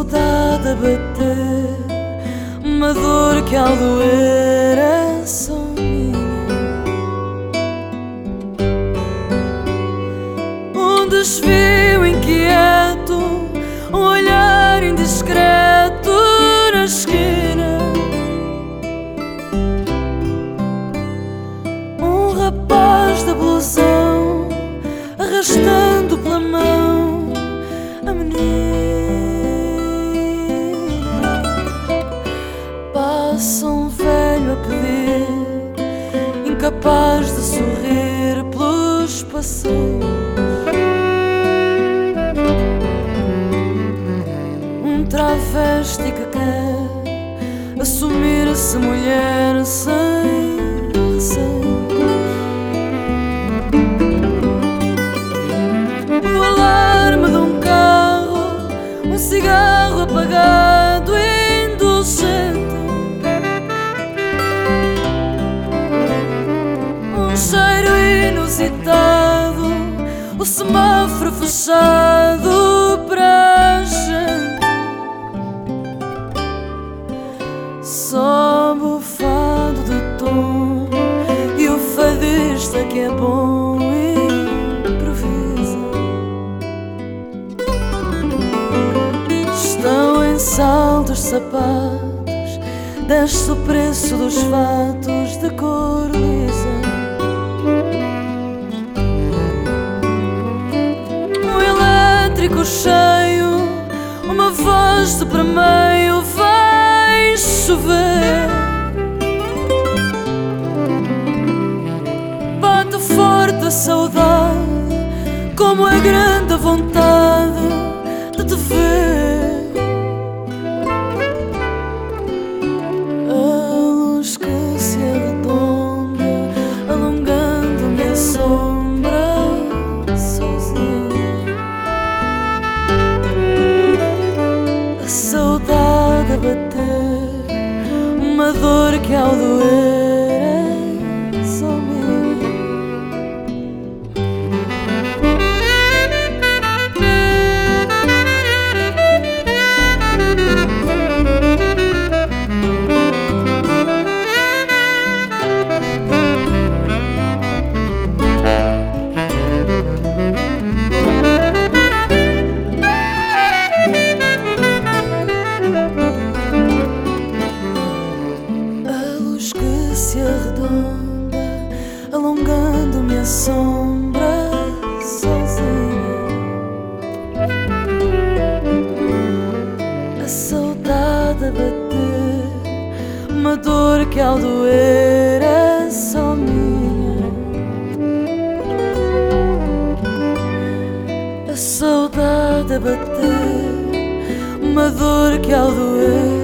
saudade a bater, uma dor que ao doer é só minha. Um desvio inquieto, um olhar indiscreto na esquina. Um rapaz da blusa. Incapaz de sorrir pelos passeios. Um travesti que quer assumir-se mulher sem o semáforo fechado para gente. O fado de tom e o fadista que é bom improvisa. Estão em saltos sapatos, desce o preço dos fatos de cor para meio, vai chover. Bate forte a saudade, como é grande a vontade de te ver. A bater, uma dor que ao doer saudade a bater, uma dor que ao doer é só minha. A saudade a bater, uma dor que ao doer